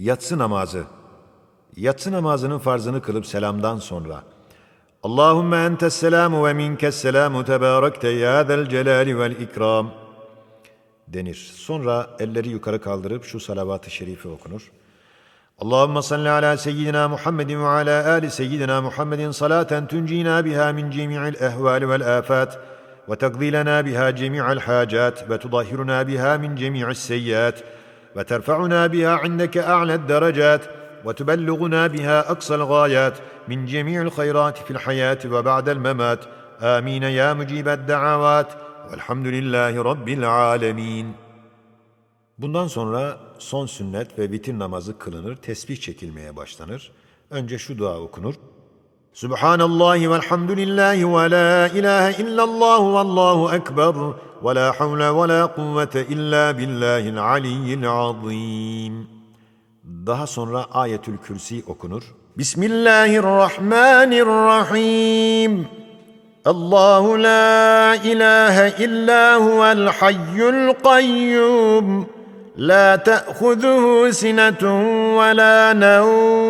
Yatsı namazı. Yatsı namazının farzını kılıp selamdan sonra Allahümme entes selamu ve minkes selamu tebarekte ya zel celali vel ikram denir. Sonra elleri yukarı kaldırıp şu salavat-ı şerifi okunur. Allahümme salli ala seyyidina Muhammedin ve ala ali seyyidina Muhammedin salaten tuncina biha min cemi'il ehvali vel afat ve taqdi lana biha cemi'al hacat ve tudahhiruna biha min cemi'is seyyiat وترفعنا بها عندك اعلى الدرجات وتبلغنا بها اقصى الغايات من جميع الخيرات في الحياه وبعد الممات امين يا مجيب الدعوات velhamdülillahi rabbil alemin. Bundan sonra son sünnet ve vitir namazı kılınır, tesbih çekilmeye başlanır. Önce şu dua okunur. Velhamdülillahi ve la ilahe illallah ve allahu ekber ve la havle ve la kuvvete illa billahil aliyyil azim. Daha sonra ayetül kürsi okunur. Bismillahirrahmanirrahim. الله لا اله الا هو الحي القيوم لا تاخذه سنه ولا نوم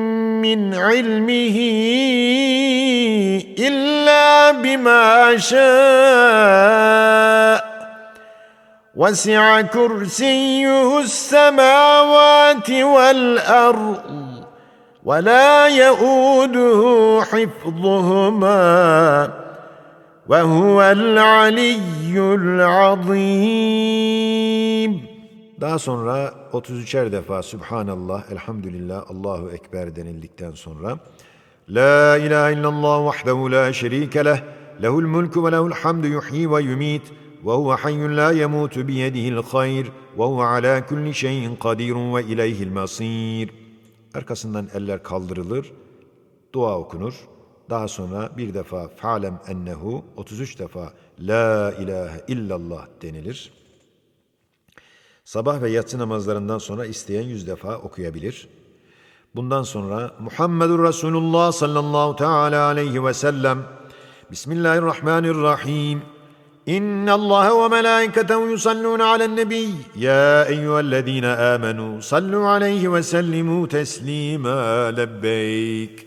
من علمه إلا بما شاء. وسع كرسيه السماوات والأرض ولا يئوده حفظهما. وهو العلي العظيم. Daha sonra 33'er defa Subhanallah, Elhamdülillah, Allahu Ekber denildikten sonra La ilahe illallah vahdehu la şerike leh, lehul mulku ve lehul hamdu yuhyi ve yumit ve huve hayyun la yemutu biyedihil hayr ve huve ala kulli şeyin kadirun ve ileyhil masir. Arkasından eller kaldırılır, dua okunur. Daha sonra bir defa fa'lem ennehu 33 defa la ilahe illallah denilir. Sabah ve yatsı namazlarından sonra isteyen yüz defa okuyabilir. Bundan sonra Muhammedur Resulullah sallallahu teala aleyhi ve sellem Bismillahirrahmanirrahim إن الله وملائكته يصلون على النبي يا أيها الذين آمنوا صلوا عليه وسلموا تسليما لبيك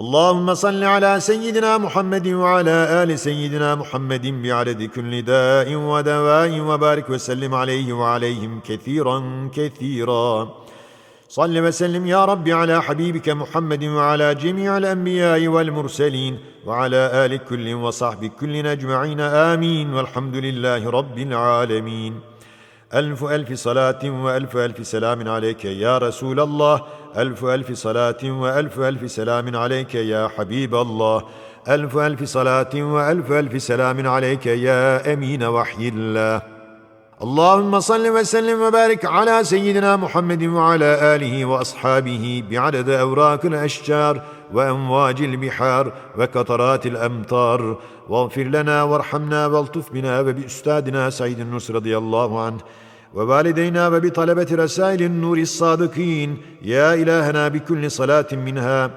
اللهم صل على سيدنا محمد وعلى آل سيدنا محمد بعدد كل داء ودواء وبارك وسلم عليه وعليهم كثيرا كثيرا. صل وسلم يا رب على حبيبك محمد وعلى جميع الأنبياء والمرسلين وعلى آل كل وصحب كل أجمعين. آمين. والحمد لله رب العالمين. ألف ألف صلاة وألف ألف سلام عليك يا رسول الله. ألف ألف صلاة وألف ألف سلام عليك يا حبيب الله. ألف ألف صلاة وألف ألف سلام عليك يا أمين وحي الله. اللهم صل وسلم وبارك على سيدنا محمد وعلى آله وأصحابه بعدد أوراق الأشجار. وأمواج البحار وقطرات الأمطار. واغفر لنا وارحمنا والطف بنا وبأستاذنا سعيد النصر رضي الله عنه. ووالدينا وبطلبة رسائل النور الصادقين يا إلهنا بكل صلاة منها.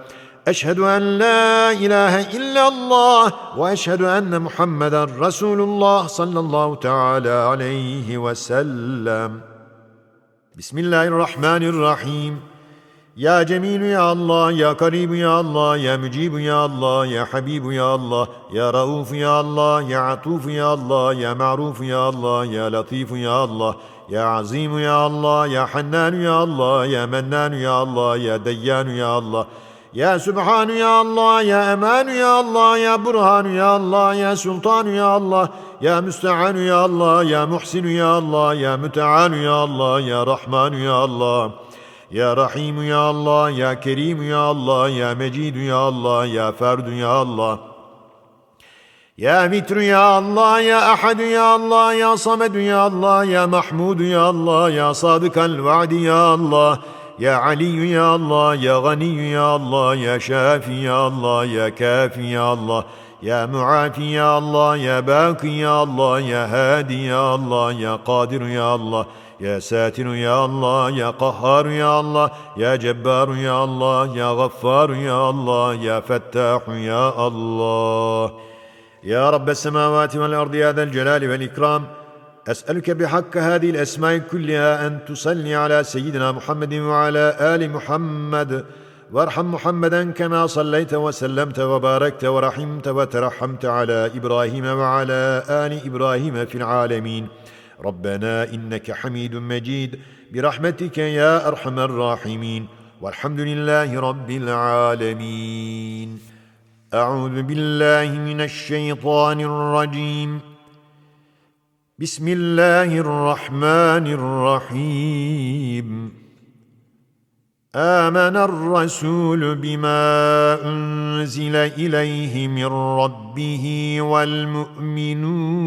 أشهد أن لا إله إلا الله وأشهد أن محمدا رسول الله صلى الله تعالى عليه وسلم. بسم الله الرحمن الرحيم. يا جميل يا الله يا قريب يا الله يا مجيب يا الله يا حبيب يا الله يا رؤوف يا الله يا عطوف يا الله يا معروف يا الله يا لطيف يا الله يا عظيم يا الله يا حنان يا الله يا منان يا الله يا ديان يا الله يا سبحان يا الله يا أمان يا الله يا برهان يا الله يا سلطان يا الله يا مستعان يا الله يا محسن يا الله يا متعال يا الله يا رحمن يا الله يا رحيم يا الله يا كريم يا الله يا مجيد يا الله يا فرد يا الله يا متر يا الله يا أحد يا الله يا صمد يا الله يا محمود يا الله يا صادق الوعد يا الله يا علي يا الله يا غني يا الله يا شافي يا الله يا كافي يا الله يا معافي يا الله يا باقي يا الله يا هادي يا الله يا قادر يا الله يا ساتر يا الله يا قهار يا الله يا جبار يا الله يا غفار يا الله يا فتاح يا الله. يا رب السماوات والأرض يا ذا الجلال والإكرام أسألك بحق هذه الأسماء كلها أن تصلي على سيدنا محمد وعلى آل محمد. وارحم محمدا كما صليت وسلمت وباركت ورحمت وترحمت على إبراهيم وعلى آل إبراهيم في العالمين. ربنا إنك حميد مجيد. برحمتك يا أرحم الراحمين. والحمد لله رب العالمين. أعوذ بالله من الشيطان الرجيم. بسم الله الرحمن الرحيم. آمن الرسول بما أنزل إليه من ربه والمؤمنون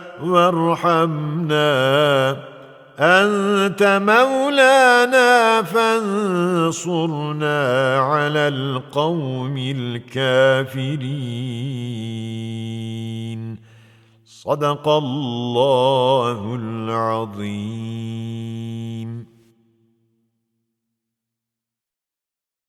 وارحمنا. أنت مولانا فانصرنا على القوم الكافرين. صدق الله العظيم.